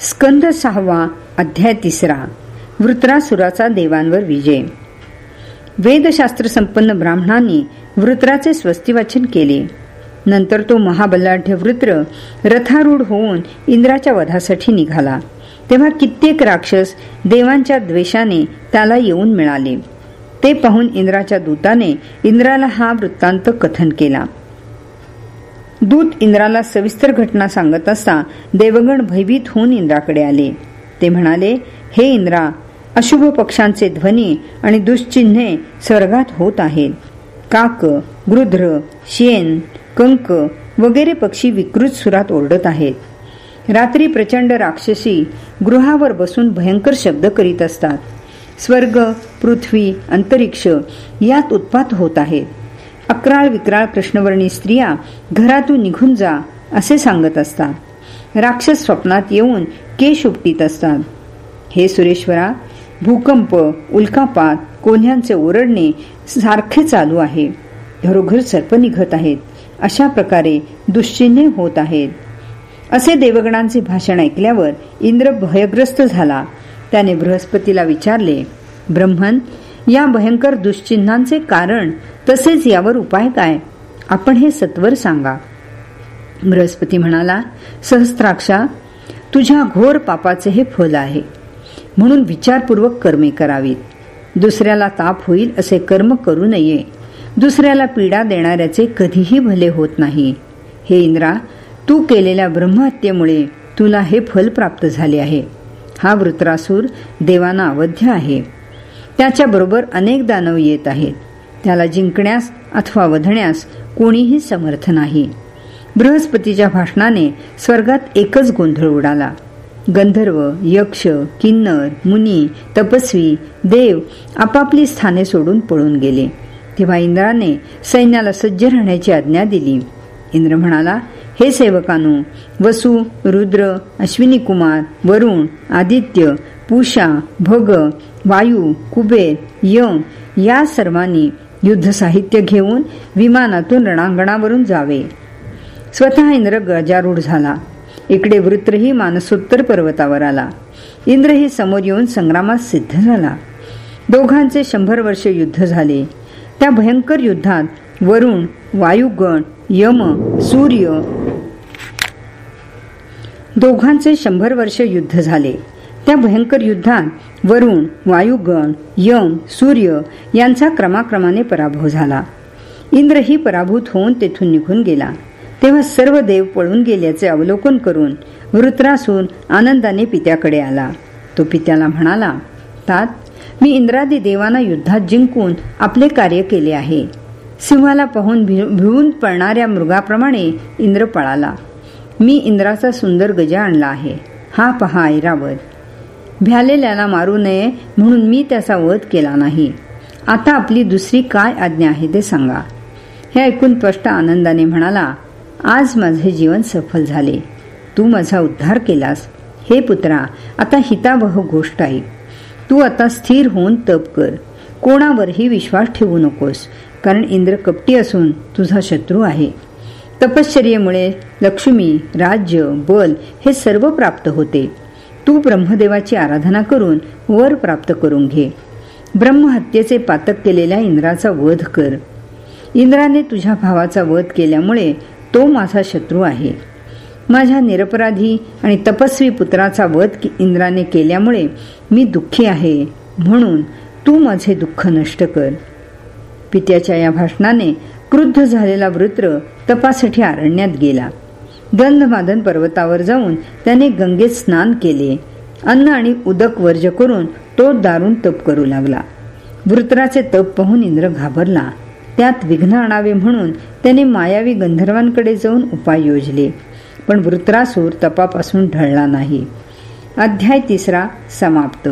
स्कंद सहावा अध्याय तिसरा. वृत्रासुराचा देवांवर विजय. वेदशास्त्र संपन्न ब्राह्मणांनी वृत्राचे स्वस्तिवाचन केले. नंतर तो महाबलाढ्य वृत्र रथारूढ होऊन इंद्राच्या वधासाठी निघाला. तेव्हा कित्येक राक्षस देवांच्या द्वेषाने त्याला येऊन मिळाले. ते पाहून इंद्राच्या दूताने इंद्राला हा वृत्तांत कथन केला. दूत इंद्राला सविस्तर घटना सांगत असता देवगण भयभीत होऊन इंद्राकडे आले. ते म्हणाले हे इंद्रा अशुभ पक्षांचे ध्वनी आणि दुश्चिन्हे स्वर्गात होत आहेत. काक गृध्र शेन कंक वगैरे पक्षी विकृत सुरात ओरडत आहेत. रात्री प्रचंड राक्षसी गृहावर बसून भयंकर शब्द करीत असतात. स्वर्ग पृथ्वी अंतरिक्ष यात उत्पात होत आहेत. अकराळ विक्राळ कृष्णवर्णी स्त्रिया घरातून निघून जा असे सांगत असतात. राक्षस स्वप्नात येऊन केश उपटीत असतात. हे सुरेश्वरा भूकंप उल्कापात कोल्ह्यांचे ओरडणे सारखे चालू आहे. घरोघर सर्प निघत आहेत. अशा प्रकारे दुश्चिन्हे होत आहेत. असे देवगणांचे भाषण ऐकल्यावर इंद्र भयग्रस्त झाला. त्याने बृहस्पतीला विचारले ब्रह्मन या भयंकर दुश्चिन्हांचे कारण तसेच यावर उपाय काय? आपण हे सत्वर सांगा. बृहस्पती म्हणाला सहस्त्राक्षा तुझ्या घोर पापाचे हे फल आहे. म्हणून विचारपूर्वक कर्मे करावीत. दुसऱ्याला ताप होईल असे कर्म करू नये. दुसऱ्याला पीडा देणाऱ्याचे कधीही भले होत नाही. हे इंद्रा तू केलेल्या ब्रह्महत्येमुळे तुला हे फल प्राप्त झाले आहे. हा वृत्रासूर देवाना अवध्य आहे. त्याच्याबरोबर अनेक दानव येत आहेत. त्याला जिंकण्यास अथवा वधण्यास कोणीही समर्थ नाही. बृहस्पतीच्या भाषणाने स्वर्गात एकच गोंधळ उडाला. गंधर्व यक्ष किन्नर मुनी तपस्वी देव आपापली स्थाने सोडून पळून गेले. तेव्हा इंद्राने सैन्याला सज्ज राहण्याची आज्ञा दिली. इंद्र म्हणाला हे सेवकानो वसु रुद्र अश्विनी कुमार वरुण आदित्य पूषा भग वायू कुबेर यम या सर्वांनी युद्ध साहित्य घेऊन विमानातून रणांगणावरून जावे. स्वतः इंद्र गजारूढ झाला. इकडे वृत्रही मानसोत्तर पर्वतावर आला. इंद्रही समोर येऊन संग्रामात सिद्ध झाला. दोघांचे शंभर वर्ष युद्ध झाले. त्या भयंकर युद्धात वरुण वायुगण यम सूर्य दोघांचे शंभर वर्ष युद्ध झाले. त्या भयंकर युद्धात वरुण वायुगण यम सूर्य यांचा क्रमाक्रमाने पराभव झाला. इंद्रही पराभूत होऊन तेथून निघून गेला. तेव्हा सर्व देव पळून गेल्याचे अवलोकन करून वृत्रासून आनंदाने पित्याकडे आला. तो पित्याला म्हणाला तात मी इंद्रादी देवांना युद्धात जिंकून आपले कार्य केले आहे. सिंहाला पाहून भिवून पळणाऱ्या मृगाप्रमाणे इंद्र पळाला. मी इंद्राचा सुंदर गजा आणला आहे. हा पहा ऐरावत. भ्यालेल्याला मारू नये म्हणून मी त्याचा वध केला नाही. आता आपली दुसरी काय आज्ञा आहे ते सांगा. हे ऐकून स्पष्ट आनंदाने म्हणाला आज माझे जीवन सफल झाले. तू माझा उद्धार केलास. हे पुत्रा आता हितावह गोष्ट आहे. तू आता स्थिर होऊन तप कर. कोणावरही विश्वास ठेवू नकोस कारण इंद्र कपटी असून तुझा शत्रू आहे. तपश्चर्येमुळे लक्ष्मी राज्य बल हे सर्व प्राप्त होते. तू ब्रह्मदेवाची आराधना करून वर प्राप्त करून घे. ब्रह्महत्येचे पातक केलेल्या इंद्राचा वध कर. इंद्राने तुझ्या भावाचा वध केल्यामुळे तो माझा शत्रू आहे. माझ्या निरपराधी आणि तपस्वी पुत्राचा वध इंद्राने केल्यामुळे मी दुःखी आहे. म्हणून तू माझे दुःख नष्ट कर. पित्याच्या या भाषणाने क्रुद्ध झालेला वृत्र तपासाठी अरण्यात गेला. गंधमादन पर्वतावर जाऊन त्याने गंगेत स्नान केले. अन्न आणि उदक वर्ज करून तो दारुण तप करू लागला. वृत्राचे तप पाहून इंद्र घाबरला. त्यात विघ्न आणावे म्हणून त्याने मायावी गंधर्वांकडे जाऊन उपाय योजले. पण वृत्रासूर तपापासून ढळला नाही. अध्याय तिसरा समाप्त.